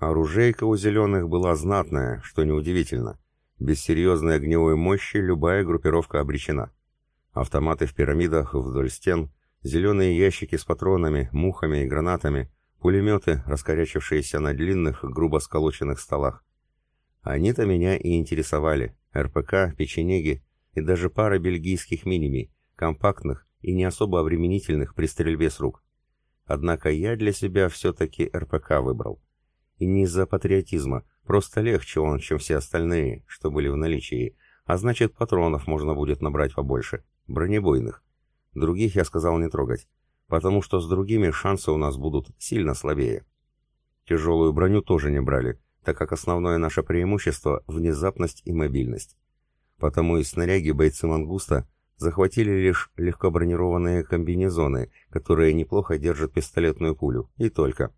Оружейка у зеленых была знатная, что неудивительно. Без серьезной огневой мощи любая группировка обречена. Автоматы в пирамидах вдоль стен, зеленые ящики с патронами, мухами и гранатами, пулеметы, раскорячившиеся на длинных, грубо сколоченных столах. Они-то меня и интересовали. РПК, печенеги и даже пара бельгийских миними, компактных и не особо обременительных при стрельбе с рук. Однако я для себя все-таки РПК выбрал. И не из-за патриотизма, просто легче он, чем все остальные, что были в наличии, а значит патронов можно будет набрать побольше, бронебойных. Других я сказал не трогать, потому что с другими шансы у нас будут сильно слабее. Тяжелую броню тоже не брали, так как основное наше преимущество – внезапность и мобильность. Потому и снаряги бойцы «Мангуста» захватили лишь легко бронированные комбинезоны, которые неплохо держат пистолетную пулю, и только.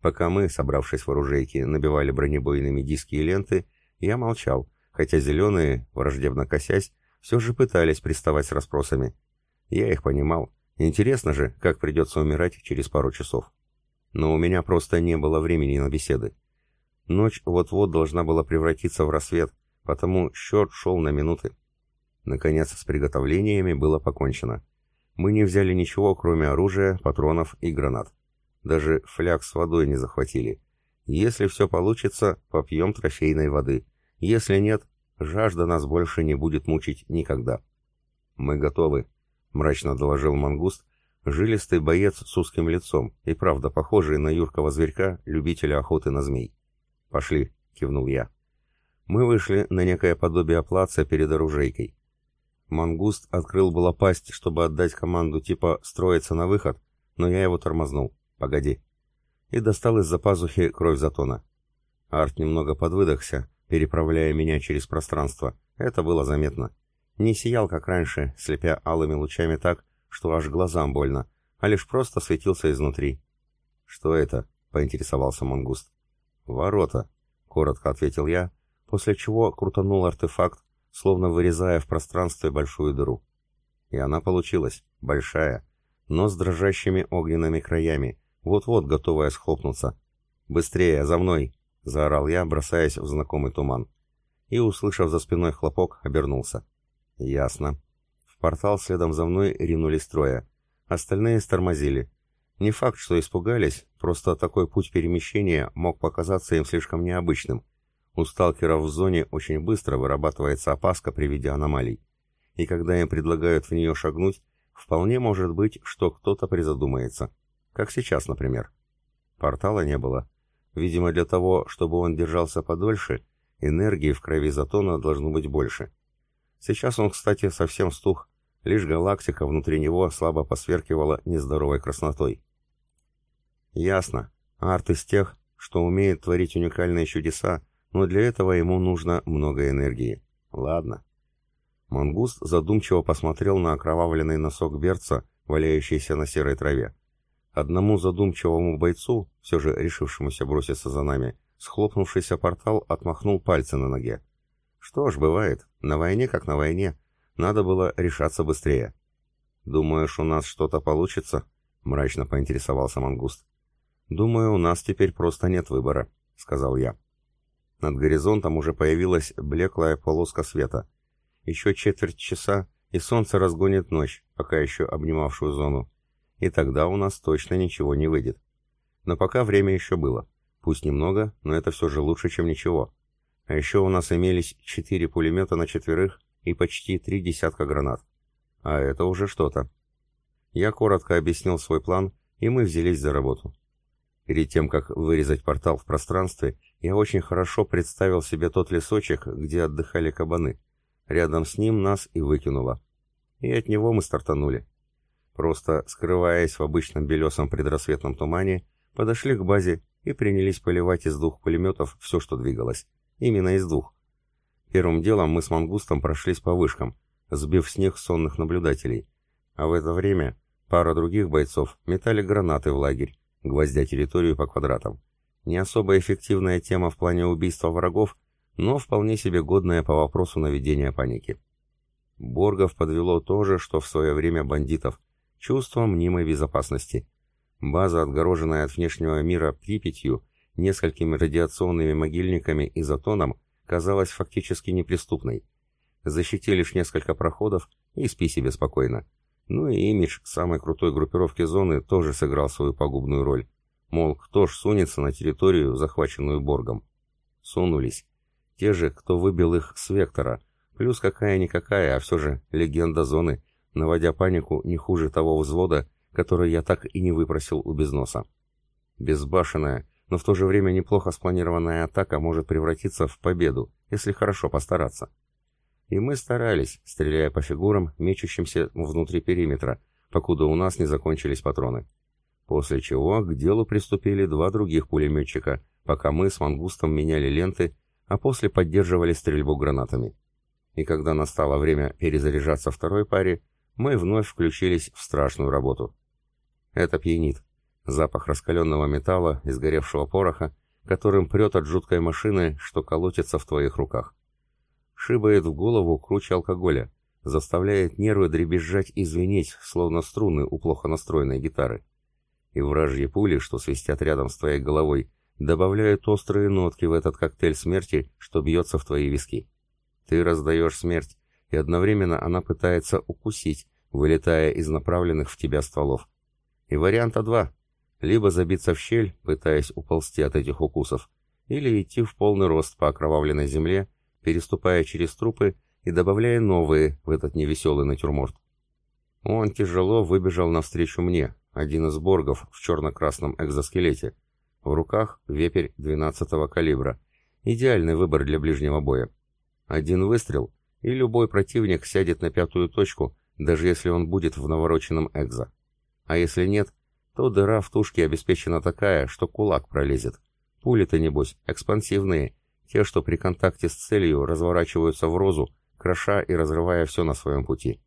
Пока мы, собравшись в оружейке, набивали бронебойными диски и ленты, я молчал, хотя зеленые, враждебно косясь, все же пытались приставать с расспросами. Я их понимал. Интересно же, как придется умирать через пару часов. Но у меня просто не было времени на беседы. Ночь вот-вот должна была превратиться в рассвет, потому счет шел на минуты. Наконец, с приготовлениями было покончено. Мы не взяли ничего, кроме оружия, патронов и гранат. Даже фляг с водой не захватили. Если все получится, попьем трофейной воды. Если нет, жажда нас больше не будет мучить никогда. Мы готовы, мрачно доложил мангуст, жилистый боец с узким лицом и правда похожий на юркого зверька, любителя охоты на змей. «Пошли», — кивнул я. Мы вышли на некое подобие плаца перед оружейкой. Мангуст открыл было пасть, чтобы отдать команду типа «строиться на выход», но я его тормознул. «Погоди». И достал из-за пазухи кровь Затона. Арт немного подвыдохся, переправляя меня через пространство. Это было заметно. Не сиял, как раньше, слепя алыми лучами так, что аж глазам больно, а лишь просто светился изнутри. «Что это?» — поинтересовался Мангуст. «Ворота», — коротко ответил я, после чего крутанул артефакт, словно вырезая в пространстве большую дыру. И она получилась, большая, но с дрожащими огненными краями, вот-вот готовая схлопнуться. «Быстрее, за мной!» — заорал я, бросаясь в знакомый туман. И, услышав за спиной хлопок, обернулся. «Ясно». В портал следом за мной ринулись трое. Остальные стормозили. Не факт, что испугались, просто такой путь перемещения мог показаться им слишком необычным. У сталкеров в зоне очень быстро вырабатывается опаска при виде аномалий. И когда им предлагают в нее шагнуть, вполне может быть, что кто-то призадумается. Как сейчас, например. Портала не было. Видимо, для того, чтобы он держался подольше, энергии в крови Затона должно быть больше. Сейчас он, кстати, совсем стух, лишь галактика внутри него слабо посверкивала нездоровой краснотой. Ясно. Арт из тех, что умеет творить уникальные чудеса, но для этого ему нужно много энергии. Ладно. Мангуст задумчиво посмотрел на окровавленный носок берца, валяющийся на серой траве. Одному задумчивому бойцу, все же решившемуся броситься за нами, схлопнувшийся портал отмахнул пальцы на ноге. Что ж, бывает, на войне как на войне. Надо было решаться быстрее. «Думаешь, у нас что-то получится?» — мрачно поинтересовался Мангуст. «Думаю, у нас теперь просто нет выбора», — сказал я. Над горизонтом уже появилась блеклая полоска света. Еще четверть часа, и солнце разгонит ночь, пока еще обнимавшую зону. И тогда у нас точно ничего не выйдет. Но пока время еще было. Пусть немного, но это все же лучше, чем ничего. А еще у нас имелись четыре пулемета на четверых и почти три десятка гранат. А это уже что-то. Я коротко объяснил свой план, и мы взялись за работу. Перед тем, как вырезать портал в пространстве, я очень хорошо представил себе тот лесочек, где отдыхали кабаны. Рядом с ним нас и выкинуло. И от него мы стартанули. Просто, скрываясь в обычном белесом предрассветном тумане, подошли к базе и принялись поливать из двух пулеметов все, что двигалось. Именно из двух. Первым делом мы с Мангустом прошлись по вышкам, сбив с них сонных наблюдателей. А в это время пара других бойцов метали гранаты в лагерь, гвоздя территорию по квадратам. Не особо эффективная тема в плане убийства врагов, но вполне себе годная по вопросу наведения паники. Боргов подвело то же, что в свое время бандитов. Чувство мнимой безопасности. База, отгороженная от внешнего мира Припятью, несколькими радиационными могильниками и затоном, казалась фактически неприступной. Защити лишь несколько проходов и спи себе спокойно. Ну и имидж самой крутой группировки зоны тоже сыграл свою пагубную роль. Мол, кто ж сунется на территорию, захваченную Боргом? Сунулись. Те же, кто выбил их с Вектора. Плюс какая-никакая, а все же легенда зоны, наводя панику не хуже того взвода, который я так и не выпросил у безноса. Безбашенная, но в то же время неплохо спланированная атака может превратиться в победу, если хорошо постараться. И мы старались, стреляя по фигурам, мечущимся внутри периметра, покуда у нас не закончились патроны. После чего к делу приступили два других пулеметчика, пока мы с мангустом меняли ленты, а после поддерживали стрельбу гранатами. И когда настало время перезаряжаться второй паре, мы вновь включились в страшную работу. Это пьянит. Запах раскаленного металла и сгоревшего пороха, которым прет от жуткой машины, что колотится в твоих руках. Шибает в голову круче алкоголя, заставляет нервы дребезжать и звенеть, словно струны у плохо настроенной гитары. И вражьи пули, что свистят рядом с твоей головой, добавляют острые нотки в этот коктейль смерти, что бьется в твои виски. Ты раздаешь смерть, и одновременно она пытается укусить, вылетая из направленных в тебя стволов. И варианта два. Либо забиться в щель, пытаясь уползти от этих укусов, или идти в полный рост по окровавленной земле, переступая через трупы и добавляя новые в этот невеселый натюрморт. Он тяжело выбежал навстречу мне, один из боргов в черно-красном экзоскелете. В руках вепрь 12-го калибра. Идеальный выбор для ближнего боя. Один выстрел, и любой противник сядет на пятую точку, даже если он будет в навороченном экзо. А если нет, то дыра в тушке обеспечена такая, что кулак пролезет. Пули-то, небось, экспансивные, те, что при контакте с целью разворачиваются в розу, кроша и разрывая все на своем пути.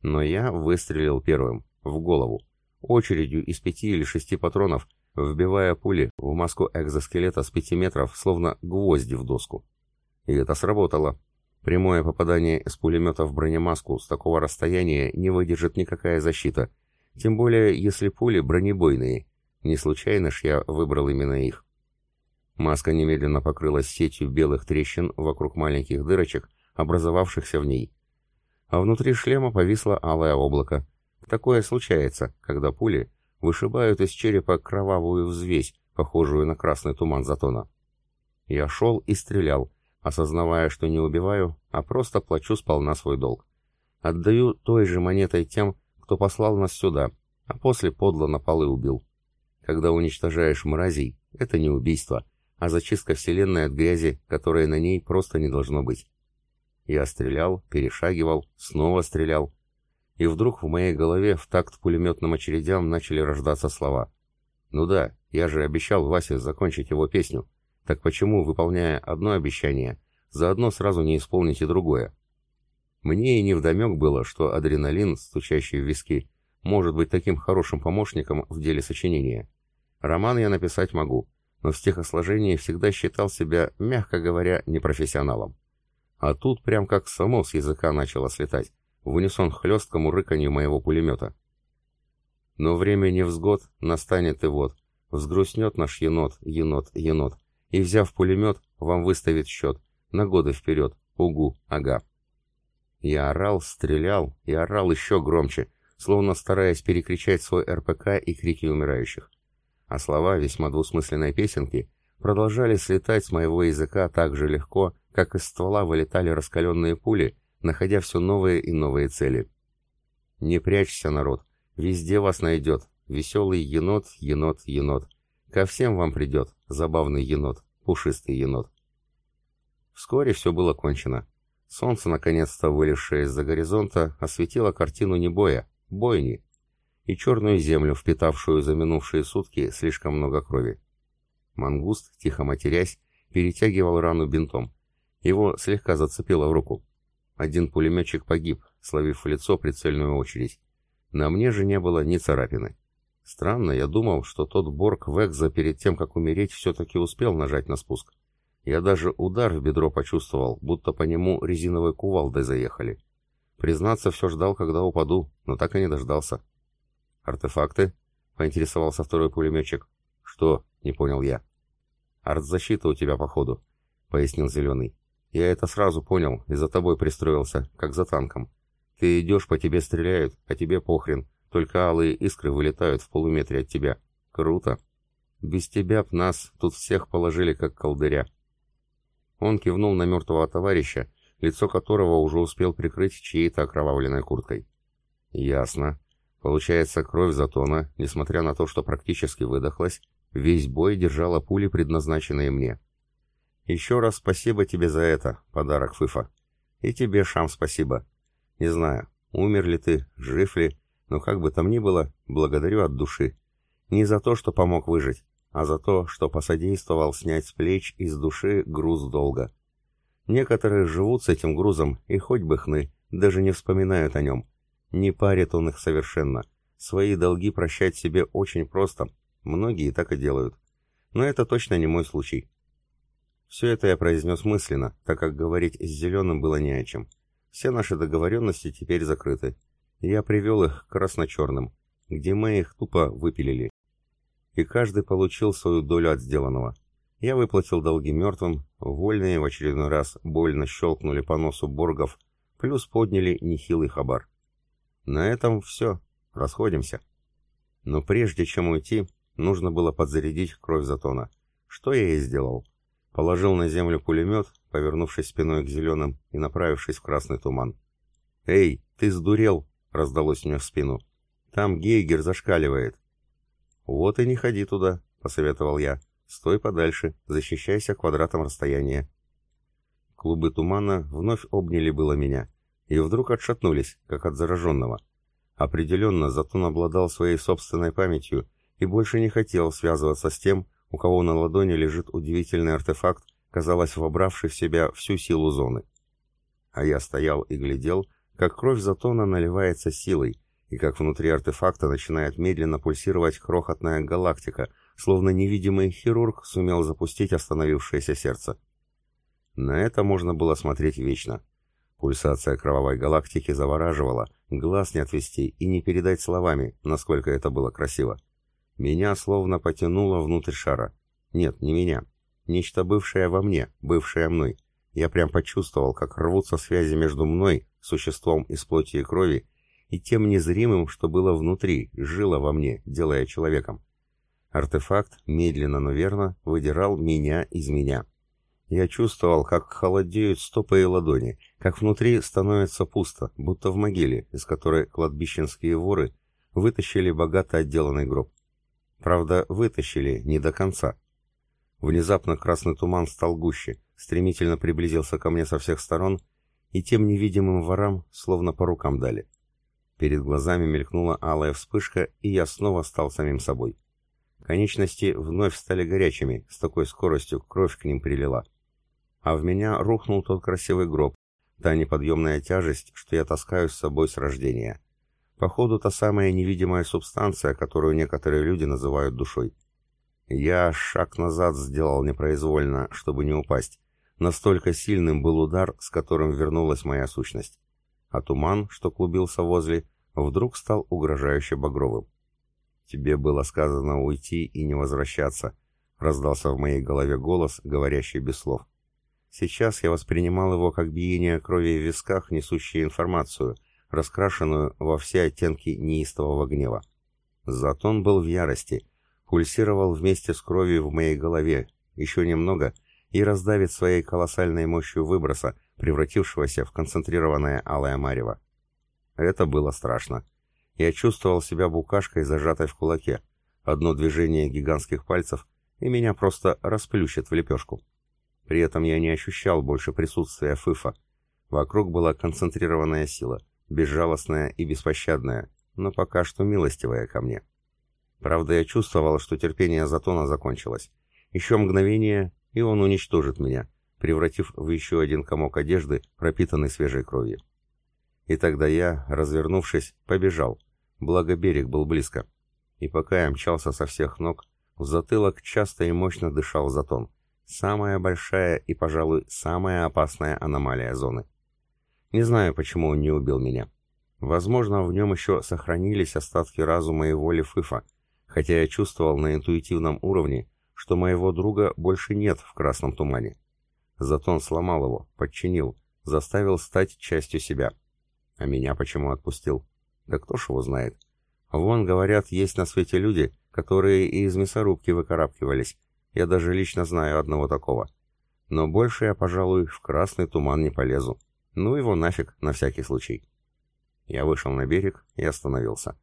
Но я выстрелил первым, в голову, очередью из пяти или шести патронов, вбивая пули в маску экзоскелета с пяти метров, словно гвозди в доску. И это сработало. Прямое попадание из пулемета в бронемаску с такого расстояния не выдержит никакая защита, тем более, если пули бронебойные. Не случайно ж я выбрал именно их. Маска немедленно покрылась сетью белых трещин вокруг маленьких дырочек, образовавшихся в ней. А внутри шлема повисло алое облако. Такое случается, когда пули вышибают из черепа кровавую взвесь, похожую на красный туман затона. Я шел и стрелял, осознавая, что не убиваю, а просто плачу сполна свой долг. Отдаю той же монетой тем, кто послал нас сюда, а после подло на полы убил. Когда уничтожаешь мразей, это не убийство, а зачистка Вселенной от грязи, которой на ней просто не должно быть. Я стрелял, перешагивал, снова стрелял. И вдруг в моей голове в такт пулеметным очередям начали рождаться слова. «Ну да, я же обещал Васе закончить его песню. Так почему, выполняя одно обещание, заодно сразу не исполнить и другое?» Мне и невдомек было, что адреналин, стучащий в виски, может быть таким хорошим помощником в деле сочинения. Роман я написать могу, но в стихосложении всегда считал себя, мягко говоря, непрофессионалом. А тут прям как само с языка начало слетать, в унисон хлесткому рыканью моего пулемета. Но время невзгод настанет и вот, взгрустнет наш енот, енот, енот, и, взяв пулемет, вам выставит счет, на годы вперед, угу, ага. Я орал, стрелял и орал еще громче, словно стараясь перекричать свой РПК и крики умирающих. А слова весьма двусмысленной песенки продолжали слетать с моего языка так же легко, как из ствола вылетали раскаленные пули, находя все новые и новые цели. Не прячься, народ, везде вас найдет, веселый енот, енот, енот. Ко всем вам придет, забавный енот, пушистый енот. Вскоре все было кончено. Солнце, наконец-то вылезшее из-за горизонта, осветило картину не боя, бойни, и черную землю, впитавшую за минувшие сутки слишком много крови. Мангуст, тихо матерясь, перетягивал рану бинтом. Его слегка зацепило в руку. Один пулеметчик погиб, словив в лицо прицельную очередь. На мне же не было ни царапины. Странно, я думал, что тот Борг Векза перед тем, как умереть, все-таки успел нажать на спуск. Я даже удар в бедро почувствовал, будто по нему резиновой кувалдой заехали. Признаться, все ждал, когда упаду, но так и не дождался. «Артефакты?» — поинтересовался второй пулеметчик. «Что?» — не понял я. Артзащита у тебя, походу», — пояснил Зеленый. «Я это сразу понял и за тобой пристроился, как за танком. Ты идешь, по тебе стреляют, а тебе похрен, только алые искры вылетают в полуметре от тебя. Круто. Без тебя б нас тут всех положили, как колдыря». Он кивнул на мертвого товарища, лицо которого уже успел прикрыть чьей-то окровавленной курткой. «Ясно. Получается, кровь Затона, несмотря на то, что практически выдохлась, весь бой держала пули, предназначенные мне. Еще раз спасибо тебе за это, подарок Фыфа. И тебе, Шам, спасибо. Не знаю, умер ли ты, жив ли, но как бы там ни было, благодарю от души. Не за то, что помог выжить, а за то, что посодействовал снять с плеч и с души груз долга. Некоторые живут с этим грузом и хоть бы хны, даже не вспоминают о нем. Не парит он их совершенно. Свои долги прощать себе очень просто. Многие так и делают. Но это точно не мой случай. Все это я произнес мысленно, так как говорить с Зеленым было не о чем. Все наши договоренности теперь закрыты. Я привел их к красно-черным, где мы их тупо выпилили. И каждый получил свою долю от сделанного. Я выплатил долги мертвым, вольные в очередной раз больно щелкнули по носу боргов, плюс подняли нехилый хабар. На этом все. Расходимся. Но прежде чем уйти, нужно было подзарядить кровь Затона. Что я и сделал. Положил на землю пулемет, повернувшись спиной к зеленым и направившись в красный туман. «Эй, ты сдурел!» — раздалось мне в спину. «Там Гейгер зашкаливает». «Вот и не ходи туда», — посоветовал я. «Стой подальше, защищайся квадратом расстояния». Клубы тумана вновь обняли было меня и вдруг отшатнулись, как от зараженного. Определенно, Затон обладал своей собственной памятью и больше не хотел связываться с тем, у кого на ладони лежит удивительный артефакт, казалось, вобравший в себя всю силу зоны. А я стоял и глядел, как кровь Затона наливается силой, и как внутри артефакта начинает медленно пульсировать крохотная галактика, словно невидимый хирург сумел запустить остановившееся сердце. На это можно было смотреть вечно. Пульсация кровавой галактики завораживала, глаз не отвести и не передать словами, насколько это было красиво. Меня словно потянуло внутрь шара. Нет, не меня. Нечто бывшее во мне, бывшее мной. Я прям почувствовал, как рвутся связи между мной, существом из плоти и крови, и тем незримым, что было внутри, жило во мне, делая человеком. Артефакт, медленно, но верно, выдирал меня из меня. Я чувствовал, как холодеют стопы и ладони, как внутри становится пусто, будто в могиле, из которой кладбищенские воры вытащили богато отделанный гроб. Правда, вытащили не до конца. Внезапно красный туман стал гуще, стремительно приблизился ко мне со всех сторон, и тем невидимым ворам словно по рукам дали. Перед глазами мелькнула алая вспышка, и я снова стал самим собой. Конечности вновь стали горячими, с такой скоростью кровь к ним прилила а в меня рухнул тот красивый гроб, та неподъемная тяжесть, что я таскаю с собой с рождения. Походу, та самая невидимая субстанция, которую некоторые люди называют душой. Я шаг назад сделал непроизвольно, чтобы не упасть. Настолько сильным был удар, с которым вернулась моя сущность. А туман, что клубился возле, вдруг стал угрожающе багровым. «Тебе было сказано уйти и не возвращаться», — раздался в моей голове голос, говорящий без слов. Сейчас я воспринимал его как биение крови в висках, несущее информацию, раскрашенную во все оттенки неистового гнева. Затон был в ярости, пульсировал вместе с кровью в моей голове, еще немного, и раздавит своей колоссальной мощью выброса, превратившегося в концентрированное алое марево. Это было страшно. Я чувствовал себя букашкой, зажатой в кулаке. Одно движение гигантских пальцев, и меня просто расплющит в лепешку. При этом я не ощущал больше присутствия Фыфа. Вокруг была концентрированная сила, безжалостная и беспощадная, но пока что милостивая ко мне. Правда, я чувствовал, что терпение Затона закончилось. Еще мгновение, и он уничтожит меня, превратив в еще один комок одежды, пропитанный свежей кровью. И тогда я, развернувшись, побежал, благо берег был близко. И пока я мчался со всех ног, в затылок часто и мощно дышал Затон. Самая большая и, пожалуй, самая опасная аномалия зоны. Не знаю, почему он не убил меня. Возможно, в нем еще сохранились остатки разума и воли Фыфа, хотя я чувствовал на интуитивном уровне, что моего друга больше нет в красном тумане. Зато он сломал его, подчинил, заставил стать частью себя. А меня почему отпустил? Да кто ж его знает? Вон, говорят, есть на свете люди, которые и из мясорубки выкарабкивались. Я даже лично знаю одного такого. Но больше я, пожалуй, в красный туман не полезу. Ну его нафиг, на всякий случай. Я вышел на берег и остановился.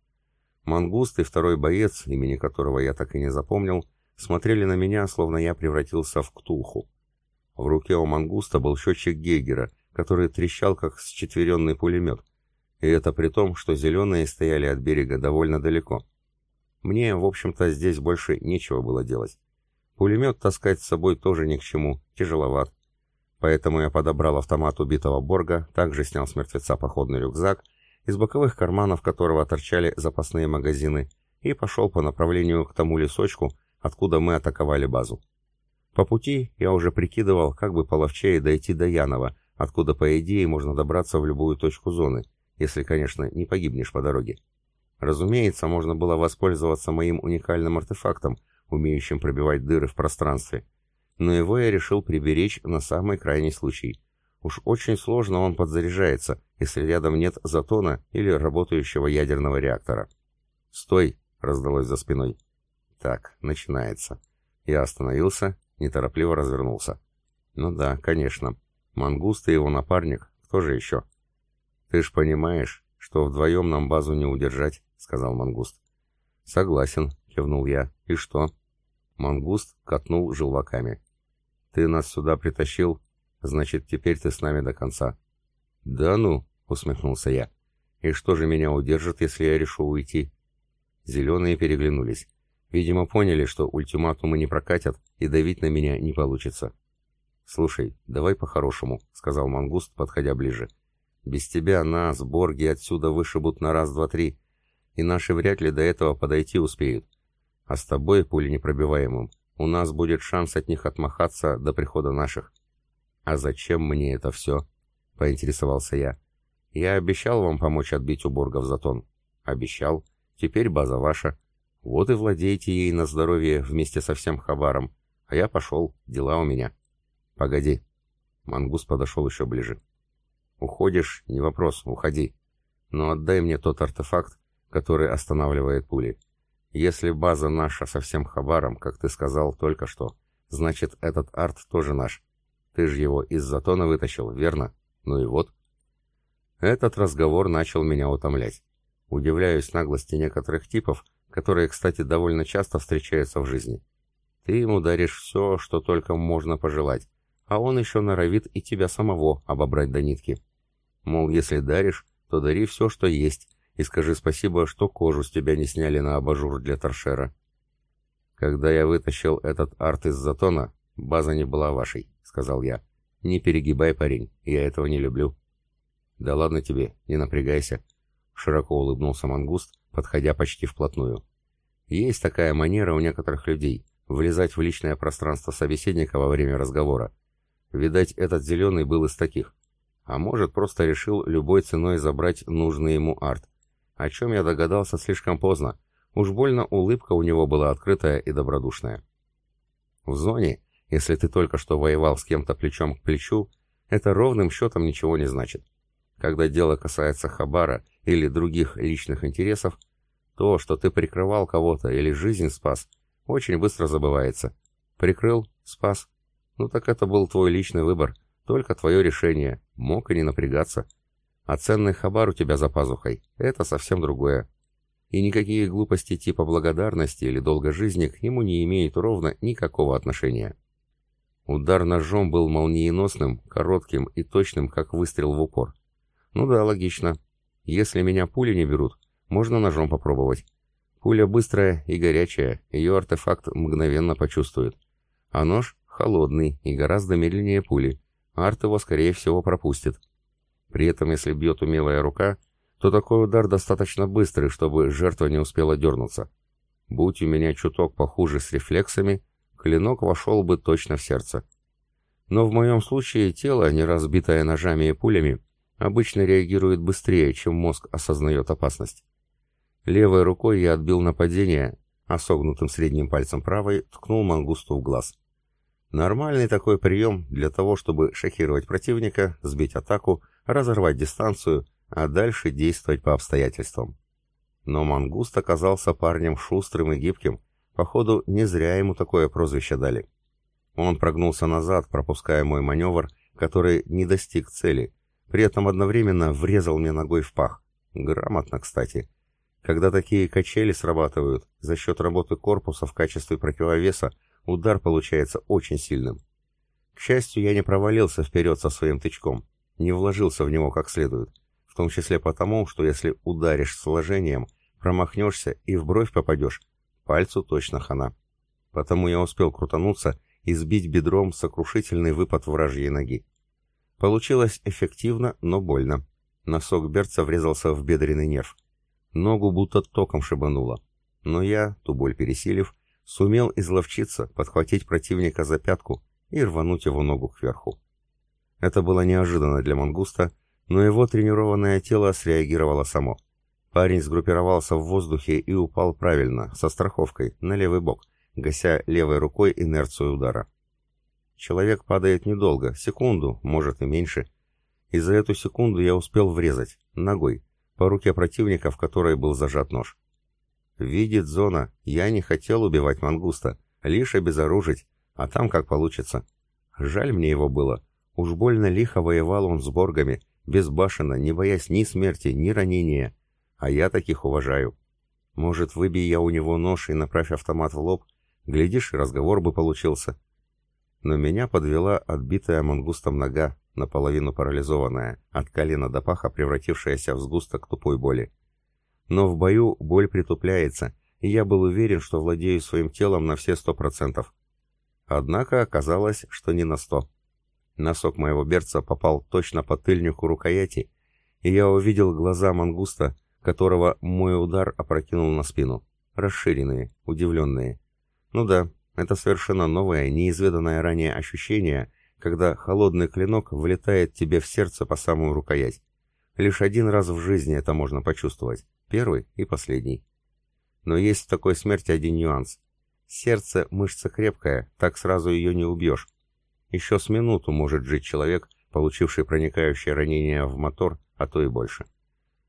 Мангуст и второй боец, имени которого я так и не запомнил, смотрели на меня, словно я превратился в ктулху. В руке у мангуста был счетчик Гейгера, который трещал, как счетверенный пулемет. И это при том, что зеленые стояли от берега довольно далеко. Мне, в общем-то, здесь больше нечего было делать. Пулемет таскать с собой тоже ни к чему, тяжеловат. Поэтому я подобрал автомат убитого Борга, также снял с мертвеца походный рюкзак, из боковых карманов которого торчали запасные магазины, и пошел по направлению к тому лесочку, откуда мы атаковали базу. По пути я уже прикидывал, как бы половчее дойти до Янова, откуда, по идее, можно добраться в любую точку зоны, если, конечно, не погибнешь по дороге. Разумеется, можно было воспользоваться моим уникальным артефактом, умеющим пробивать дыры в пространстве, но его я решил приберечь на самый крайний случай. Уж очень сложно он подзаряжается, если рядом нет затона или работающего ядерного реактора. «Стой!» — раздалось за спиной. «Так, начинается». Я остановился неторопливо развернулся. «Ну да, конечно. Мангуст и его напарник. Кто же еще?» «Ты ж понимаешь, что вдвоем нам базу не удержать», — сказал Мангуст. «Согласен», — кивнул я. «И что?» Мангуст катнул желваками. «Ты нас сюда притащил, значит, теперь ты с нами до конца». «Да ну», — усмехнулся я. «И что же меня удержит, если я решу уйти?» Зеленые переглянулись. Видимо, поняли, что ультиматумы не прокатят, и давить на меня не получится. «Слушай, давай по-хорошему», — сказал Мангуст, подходя ближе. «Без тебя нас, Борги, отсюда вышибут на раз-два-три, и наши вряд ли до этого подойти успеют. А с тобой, пули непробиваемым, у нас будет шанс от них отмахаться до прихода наших». «А зачем мне это все?» — поинтересовался я. «Я обещал вам помочь отбить у Боргов затон». «Обещал. Теперь база ваша. Вот и владейте ей на здоровье вместе со всем хабаром. А я пошел, дела у меня. Погоди. Мангус подошел еще ближе. Уходишь, не вопрос, уходи. Но отдай мне тот артефакт, который останавливает пули. Если база наша со всем хабаром, как ты сказал только что, значит этот арт тоже наш. Ты же его из затона вытащил, верно? Ну и вот. Этот разговор начал меня утомлять. Удивляюсь наглости некоторых типов, которые, кстати, довольно часто встречаются в жизни. Ты ему даришь все, что только можно пожелать, а он еще норовит и тебя самого обобрать до нитки. Мол, если даришь, то дари все, что есть, и скажи спасибо, что кожу с тебя не сняли на абажур для торшера. Когда я вытащил этот арт из затона, база не была вашей, сказал я. Не перегибай, парень, я этого не люблю. Да ладно тебе, не напрягайся, широко улыбнулся мангуст, подходя почти вплотную. Есть такая манера у некоторых людей — влезать в личное пространство собеседника во время разговора. Видать, этот зеленый был из таких. А может, просто решил любой ценой забрать нужный ему арт. О чем я догадался слишком поздно. Уж больно улыбка у него была открытая и добродушная. В зоне, если ты только что воевал с кем-то плечом к плечу, это ровным счетом ничего не значит. Когда дело касается хабара или других личных интересов, то, что ты прикрывал кого-то или жизнь спас, очень быстро забывается. Прикрыл, спас. Ну так это был твой личный выбор, только твое решение, мог и не напрягаться. А ценный хабар у тебя за пазухой — это совсем другое. И никакие глупости типа благодарности или долга жизни к нему не имеют ровно никакого отношения. Удар ножом был молниеносным, коротким и точным, как выстрел в упор. Ну да, логично. Если меня пули не берут, можно ножом попробовать. Пуля быстрая и горячая, ее артефакт мгновенно почувствует. А нож холодный и гораздо медленнее пули. Арт его, скорее всего, пропустит. При этом, если бьет умелая рука, то такой удар достаточно быстрый, чтобы жертва не успела дернуться. Будь у меня чуток похуже с рефлексами, клинок вошел бы точно в сердце. Но в моем случае тело, не разбитое ножами и пулями, обычно реагирует быстрее, чем мозг осознает опасность. Левой рукой я отбил нападение, а согнутым средним пальцем правой ткнул мангусту в глаз. Нормальный такой прием для того, чтобы шокировать противника, сбить атаку, разорвать дистанцию, а дальше действовать по обстоятельствам. Но мангуст оказался парнем шустрым и гибким, походу не зря ему такое прозвище дали. Он прогнулся назад, пропуская мой маневр, который не достиг цели, при этом одновременно врезал мне ногой в пах. Грамотно, кстати. Когда такие качели срабатывают, за счет работы корпуса в качестве противовеса, удар получается очень сильным. К счастью, я не провалился вперед со своим тычком, не вложился в него как следует, в том числе потому, что если ударишь с вложением, промахнешься и в бровь попадешь, пальцу точно хана. Потому я успел крутануться и сбить бедром сокрушительный выпад вражьей ноги. Получилось эффективно, но больно. Носок берца врезался в бедренный нерв. Ногу будто током шибануло. Но я, ту боль пересилив, сумел изловчиться, подхватить противника за пятку и рвануть его ногу кверху. Это было неожиданно для мангуста, но его тренированное тело среагировало само. Парень сгруппировался в воздухе и упал правильно, со страховкой, на левый бок, гася левой рукой инерцию удара. Человек падает недолго, секунду, может и меньше. И за эту секунду я успел врезать, ногой, по руке противника, в которой был зажат нож. Видит зона, я не хотел убивать мангуста, лишь обезоружить, а там как получится. Жаль мне его было. Уж больно лихо воевал он с боргами, безбашенно, не боясь ни смерти, ни ранения. А я таких уважаю. Может, выбей я у него нож и направь автомат в лоб, глядишь, разговор бы получился но меня подвела отбитая мангустом нога, наполовину парализованная, от колена до паха превратившаяся в сгусток тупой боли. Но в бою боль притупляется, и я был уверен, что владею своим телом на все сто процентов. Однако оказалось, что не на сто. Носок моего берца попал точно по тыльнику рукояти, и я увидел глаза мангуста, которого мой удар опрокинул на спину. Расширенные, удивленные. Ну да, это совершенно новое, неизведанное ранее ощущение, когда холодный клинок влетает тебе в сердце по самую рукоять. Лишь один раз в жизни это можно почувствовать. Первый и последний. Но есть в такой смерти один нюанс. Сердце – мышца крепкая, так сразу ее не убьешь. Еще с минуту может жить человек, получивший проникающее ранение в мотор, а то и больше.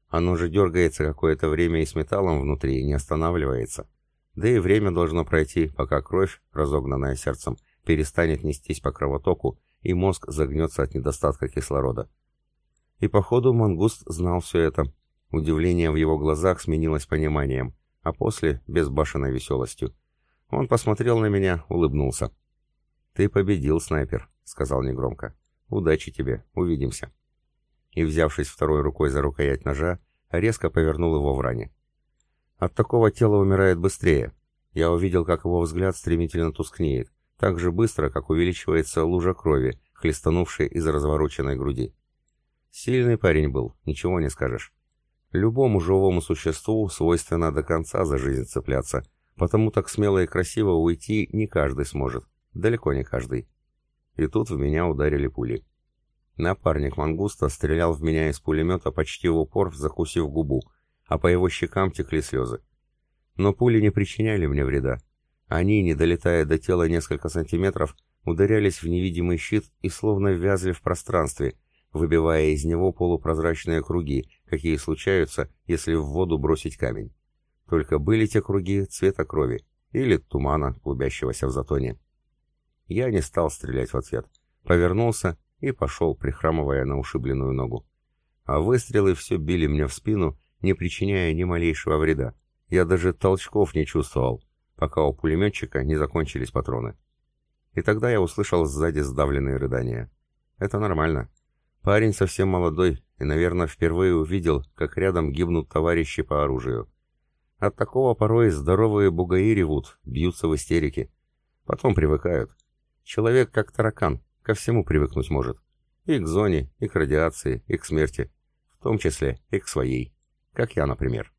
Оно же дергается какое-то время и с металлом внутри, не останавливается. Да и время должно пройти, пока кровь, разогнанная сердцем, перестанет нестись по кровотоку, и мозг загнется от недостатка кислорода. И походу мангуст знал все это. Удивление в его глазах сменилось пониманием, а после — безбашенной веселостью. Он посмотрел на меня, улыбнулся. «Ты победил, снайпер», — сказал негромко. «Удачи тебе, увидимся». И, взявшись второй рукой за рукоять ножа, резко повернул его в ране. От такого тело умирает быстрее. Я увидел, как его взгляд стремительно тускнеет, так же быстро, как увеличивается лужа крови, хлестанувшая из развороченной груди. Сильный парень был, ничего не скажешь. Любому живому существу свойственно до конца за жизнь цепляться, потому так смело и красиво уйти не каждый сможет, далеко не каждый. И тут в меня ударили пули. Напарник мангуста стрелял в меня из пулемета почти в упор, закусив губу, а по его щекам текли слезы. Но пули не причиняли мне вреда. Они, не долетая до тела несколько сантиметров, ударялись в невидимый щит и словно вязли в пространстве, выбивая из него полупрозрачные круги, какие случаются, если в воду бросить камень. Только были те круги цвета крови или тумана, клубящегося в затоне. Я не стал стрелять в ответ. Повернулся и пошел, прихрамывая на ушибленную ногу. А выстрелы все били мне в спину, не причиняя ни малейшего вреда. Я даже толчков не чувствовал, пока у пулеметчика не закончились патроны. И тогда я услышал сзади сдавленные рыдания. Это нормально. Парень совсем молодой и, наверное, впервые увидел, как рядом гибнут товарищи по оружию. От такого порой здоровые бугаи ревут, бьются в истерике. Потом привыкают. Человек как таракан, ко всему привыкнуть может. И к зоне, и к радиации, и к смерти. В том числе и к своей как я, например.